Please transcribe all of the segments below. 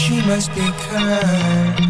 she must be kind.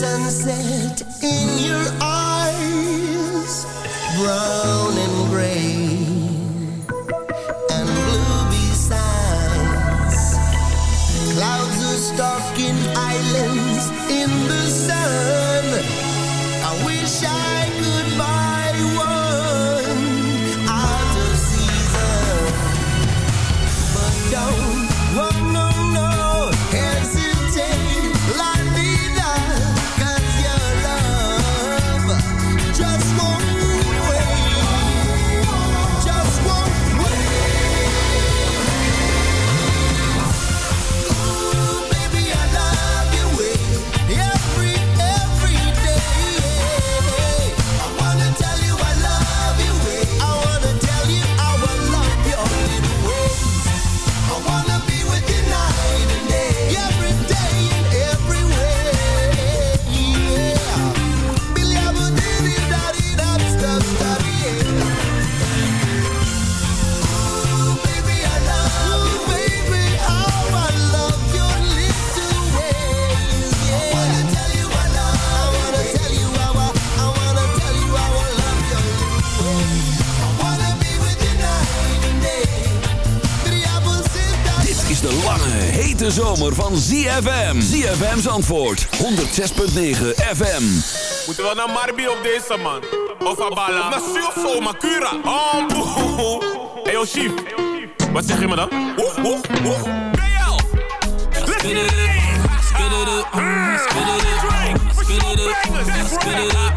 Sunset in your eyes, brown and gray and blue besides. Clouds are stalking islands hete zomer van ZFM. ZFM's antwoord, 106.9 FM. Moeten we naar Marbi op deze man? Of Abala? Maar zo, Makura. Oh, boe. Hey, yo, chief. Wat zeg je me dan? Oef, oef, oef. BL. Let's get it in. Spit it up. Spit it up. Spit it up. Spit it up.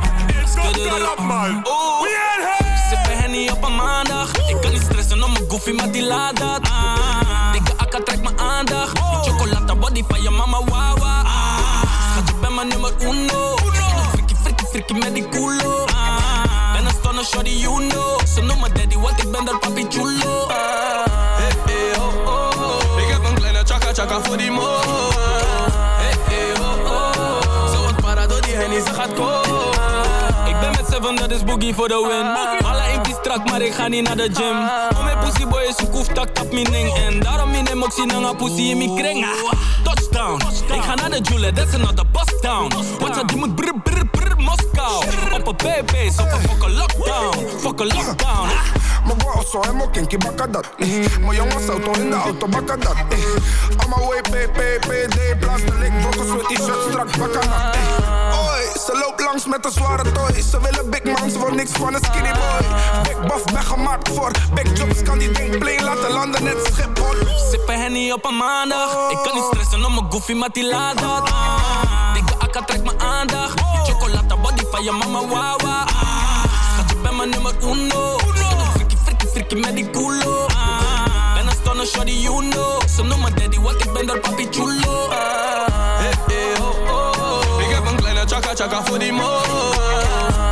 Spit it up, man. We in here. Sippen Henny op een maandag. Ik kan niet stressen om mijn goofy, maar die laat dat. Frikkie met die culo. Ben een stunner, shorty, you know. Ze noemen daddy, want ik ben daar papi chulo. Hey, hey, oh, oh. Ik heb een kleine chaka chaka voor die mo. Hey, hey, oh, oh. Zo wat para door die hennie, ze gaat komen. Ik ben met seven, dat is boogie voor de win. Alle imp is strak, maar ik ga niet naar de gym. Om mijn pussy boy is een koef, tak tap mijn ding. En daarom in hem ook zien hangen pussy in mijn kring. Ah, Touchdown, ik ga naar de Jule, that's another bust down. Wat ze die moet brr brr Moskou. Op een baby's, op een fucking lockdown. Fucking lockdown. Mijn bro zo helemaal kinky bakken dat. eh. Mijn jongens auto in de auto bakken dat. eh. Allemaal way PPPD, blaster lik, brokkels met t-shirt strak bakken dat. eh. Oi, ze loopt langs met een zware toy. Ze willen big man, ze wil niks van een skinny boy. Big buff, ben gemaakt voor big jobs, kan die ding play laten landen net Schiphol. Sippen Henny op een maandag. Ik kan niet stressen om mijn goofy, maar die laat dat. Dikke akka trekt mijn aandacht. Chocolata body je mama, wawa. Schat, je bent mijn nummer uno. Frikkie, frikkie, frikkie met die culo. Ben een stunner, shorty, you know. Ze noemen daddy, want ik ben daar papi chulo. Hey, hey, oh, oh. Ik heb een kleine chaka chaka voor die mo.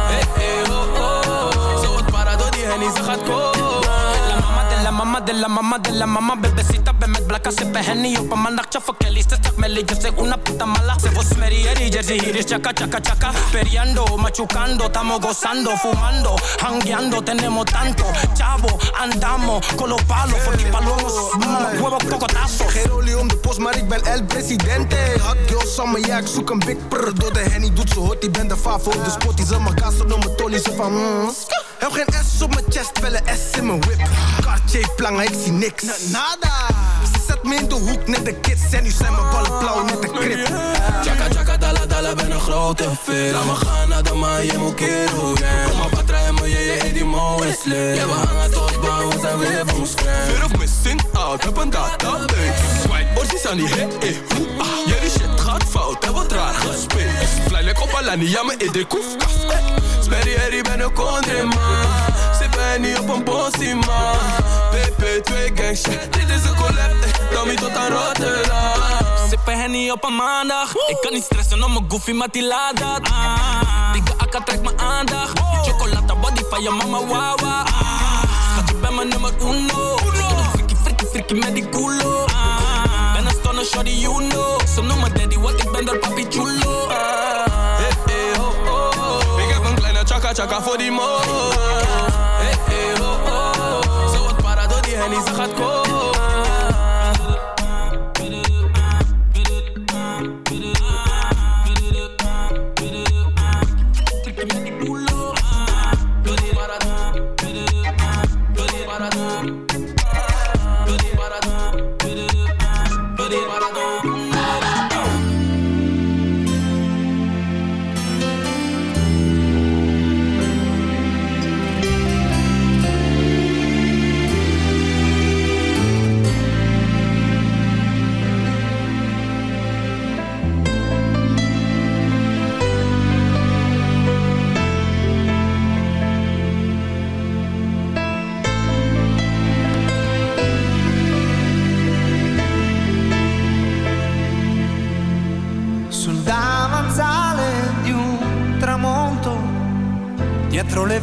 Hey, hey, oh, oh. Zo wat para door die hennie, ze gaat komen. De la mama de la mama Bebecita ben met blakka sippen henny op een maandag Chaffa Kelly, ze zegt Melly, yo soy una puta mala Se vos merieri, jersey hier is chaka chaka chaka Periando, machucando, estamos gozando Fumando, hangueando, tenemos tanto Chavo, andamos con los palos Voor die palomos, mm, huevos cocotazos Geen olie om de post, maar ik ben el presidente. Hot girl summer, ja, ik zoek een big prr. Door de henny doet ze hot, ik ben de favo. De spot die ze mijn gas op mijn tolly, ze van mm. Heb geen S op mijn chest, wel een S in mijn whip. Cartier plangen, ik zie niks. Nada. Ze zet me in de hoek, net de kids. En nu zijn mijn ballen blauw, net de krip. Chaka chaka dala dala ben een grote fit Laat me gaan naar de maan, je moet keren Kom maar batterij, maar je je in die mo is lit Ja we hangen tot baan, we zijn weer van scherm Fear of missing out, heb een database. Swipe, orties aan die hit, eh, hoe, ah. Jullie shit gaat fout, heb wat raar gespeeld. Like op Alani, ja me in de koefkast. eh. Sperry, herrie, ben een country man. Ze ben niet op een bossie man. PP2 gang shit, dit is een collab. Tommy tot aan Rotterdam. Sippen Henny op een maandag. Ik kan niet stressen om mijn goofy, maar die laat dat. Dikke akka trekt mijn aandacht. Chocolata body van je mama, wawa Schat, je bent mijn nummer uno. Frikkie, frikkie, frikkie met die culo. Ben een stunner, shorty, you know. Ze noemen daddy, want ik ben daar papi chulo. Hey, chaka chaka voor die mo. Hey, hey, ho, ho. Zo die hennie, gaat komen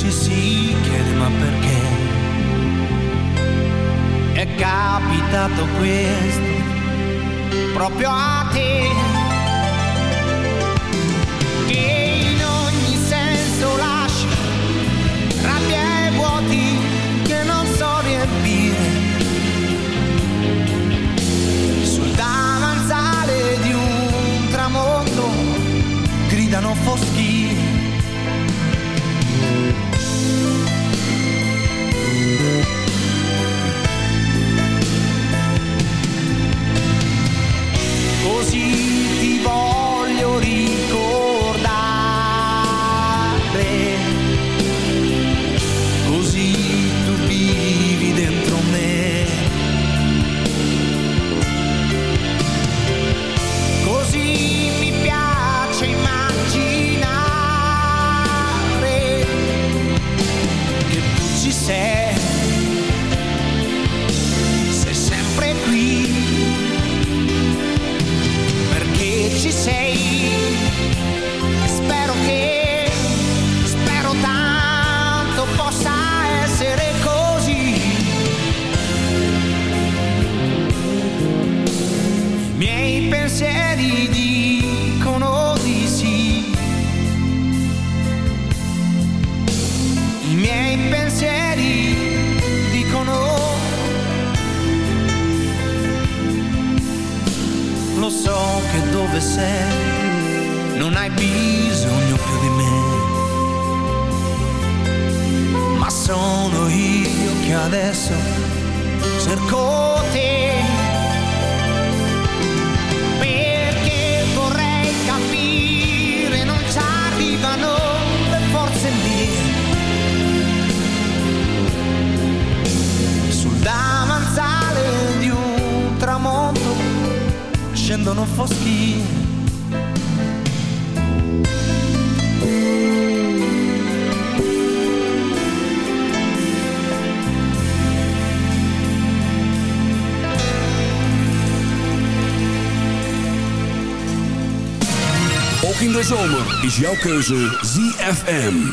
ci si chiede ma perché è capitato questo proprio a te. jouw keuze ZFM.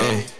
Hey.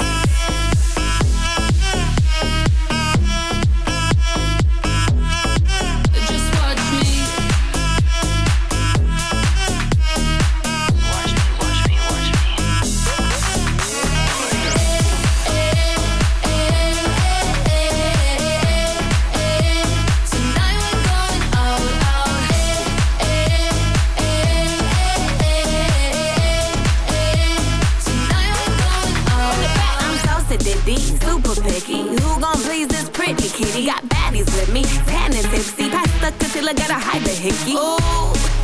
still I gotta hide the hickey. Ooh,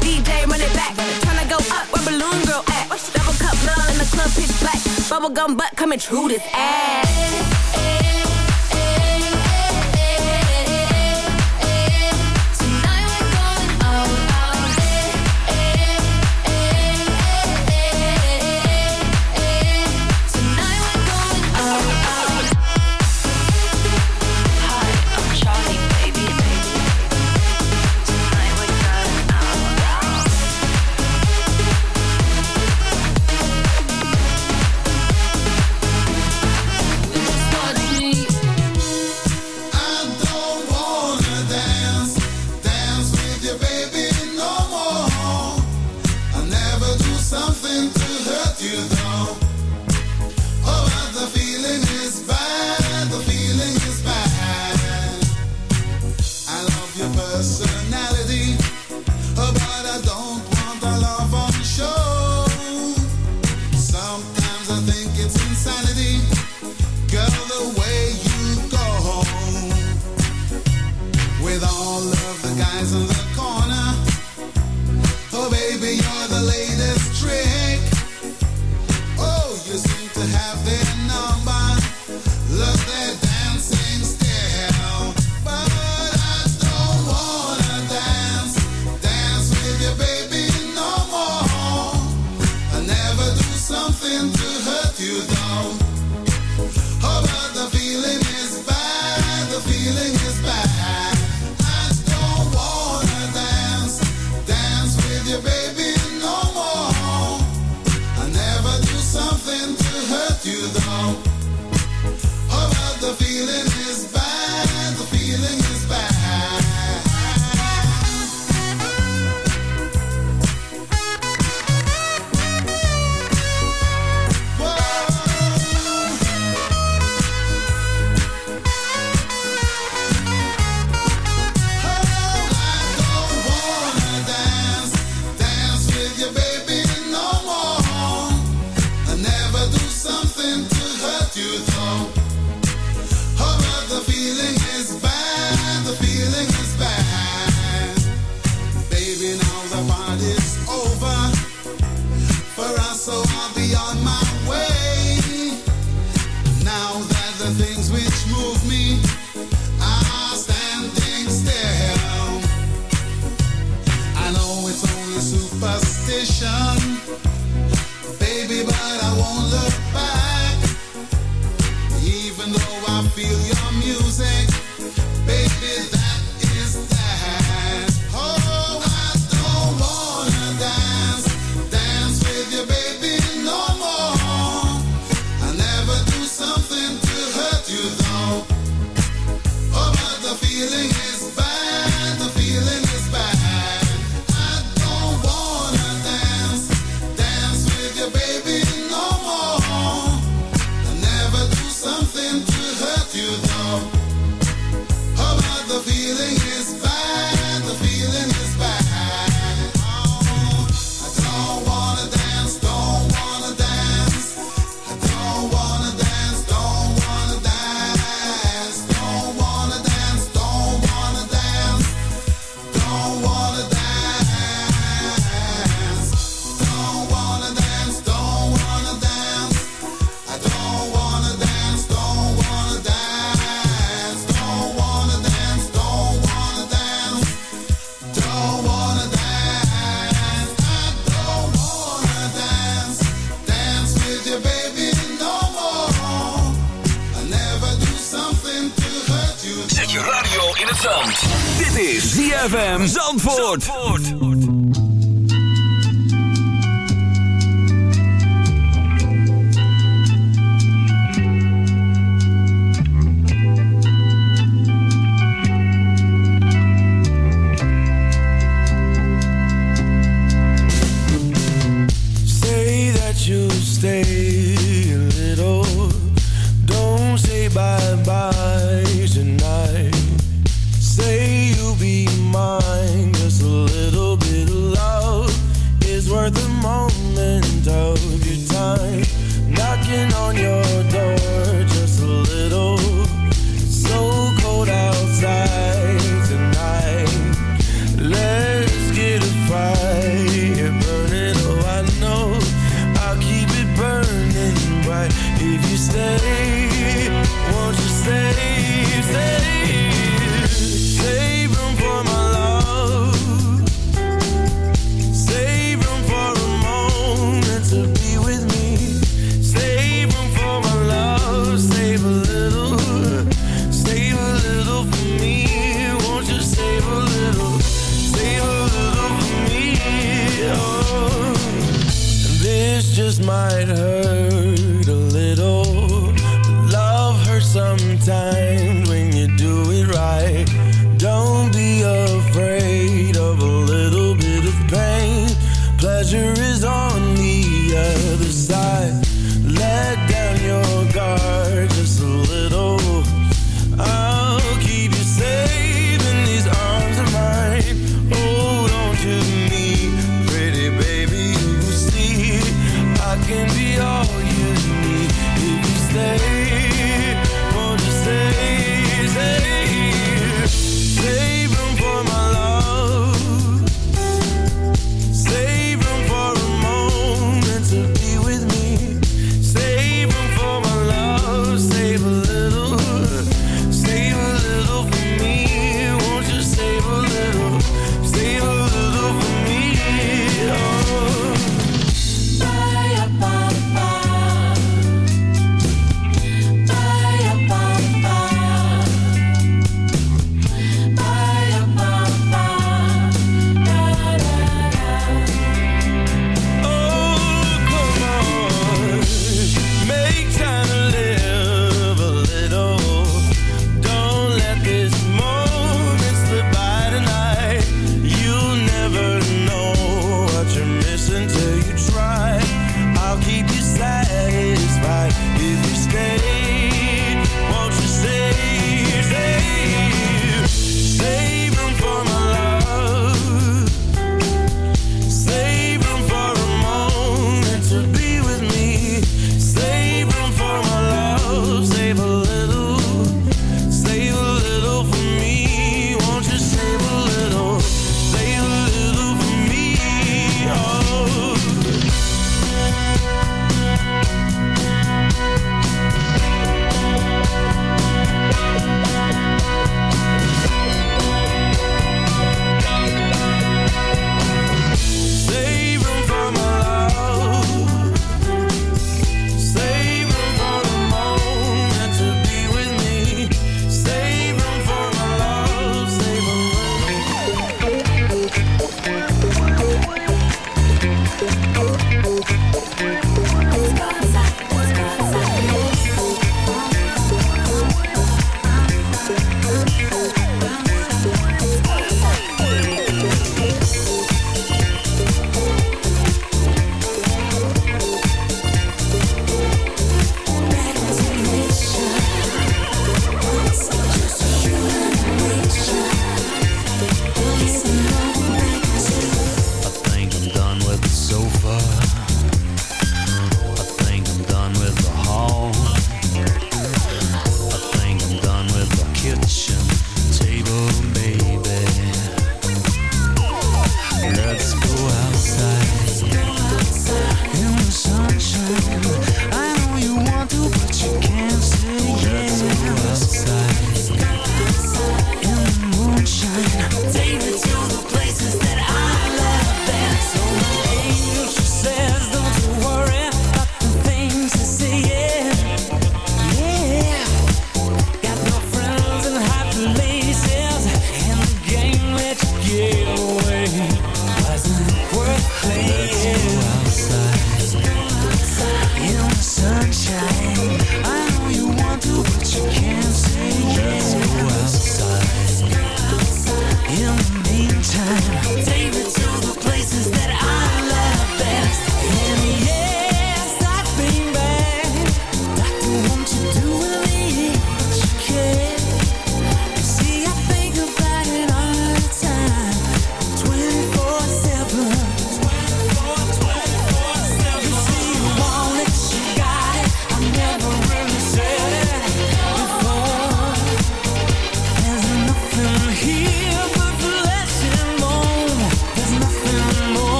DJ run it back. Tryna go up where Balloon Girl at. Double cup love in the club pitch black. Bubble gum butt coming true this ass. Even though I feel your music,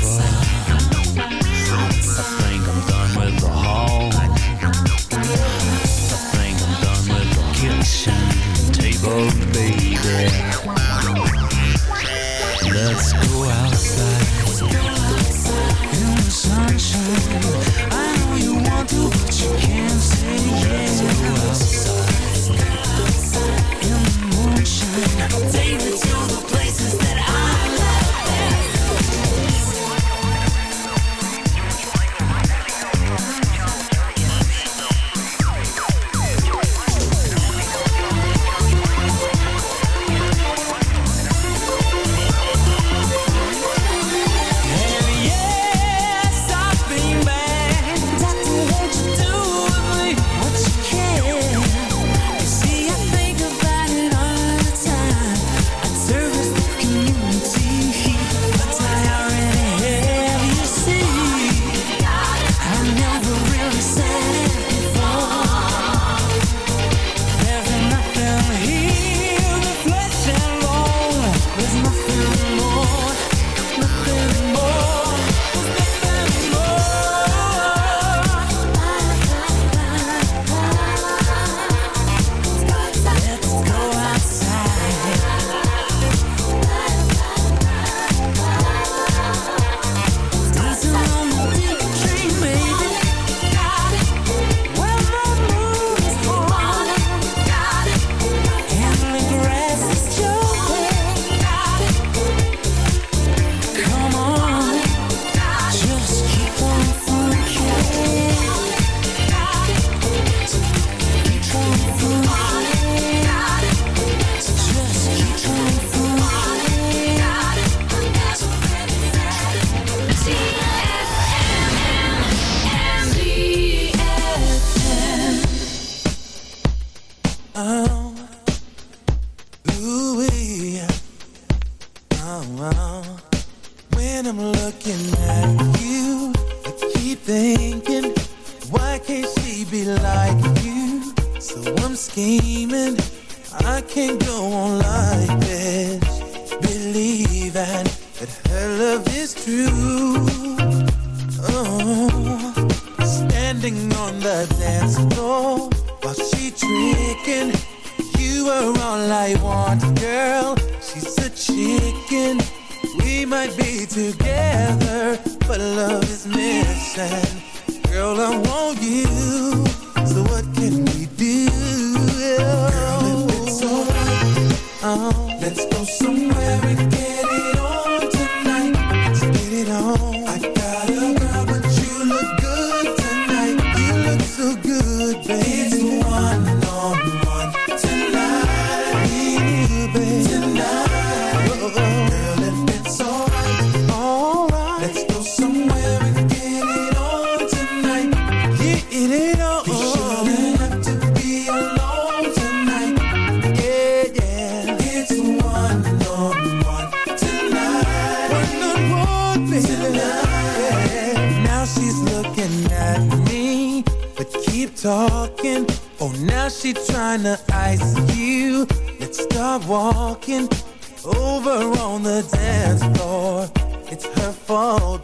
fall.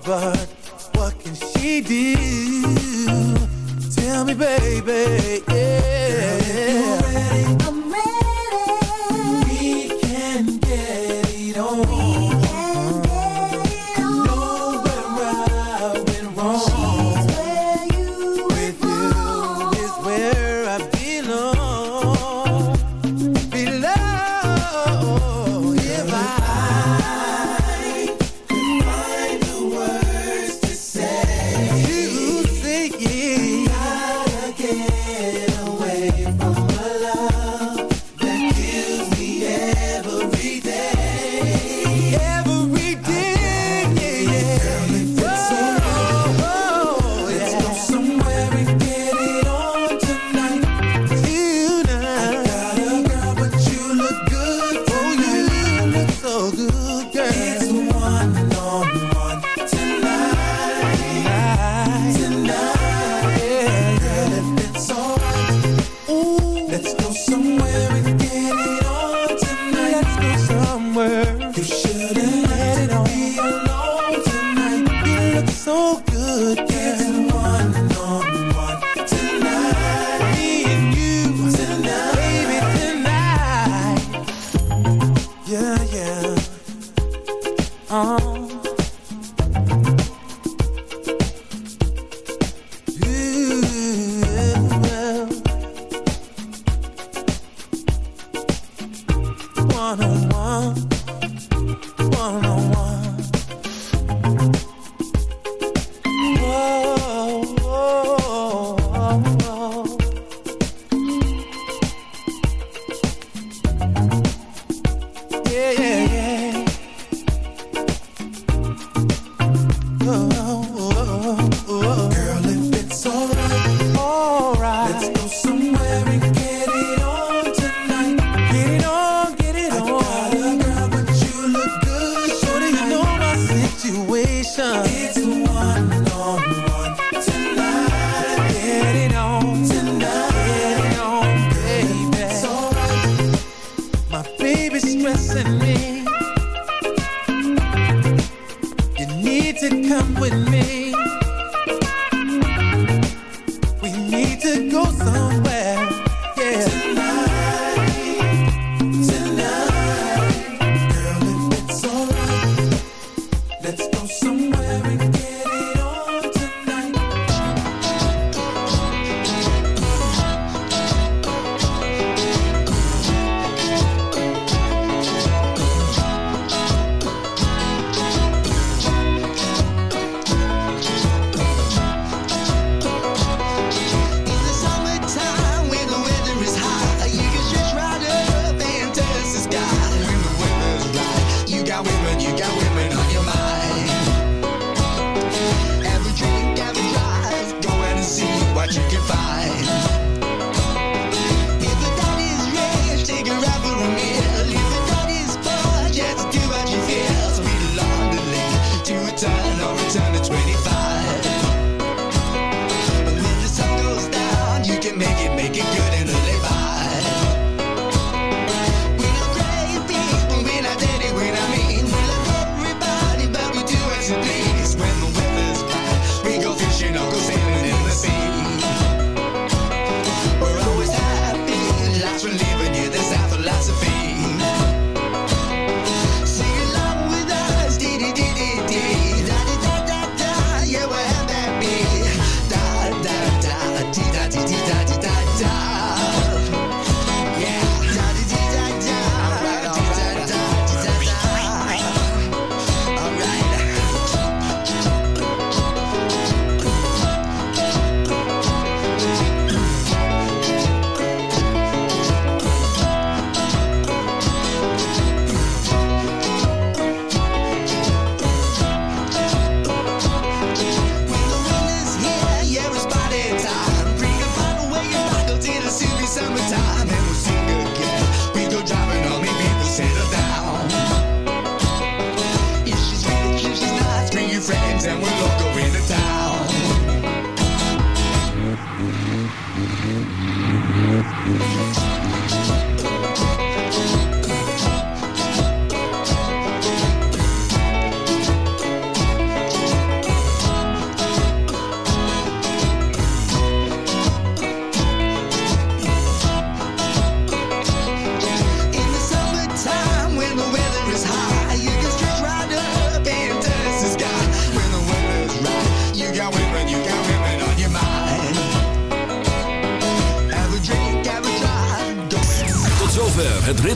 But what can she do?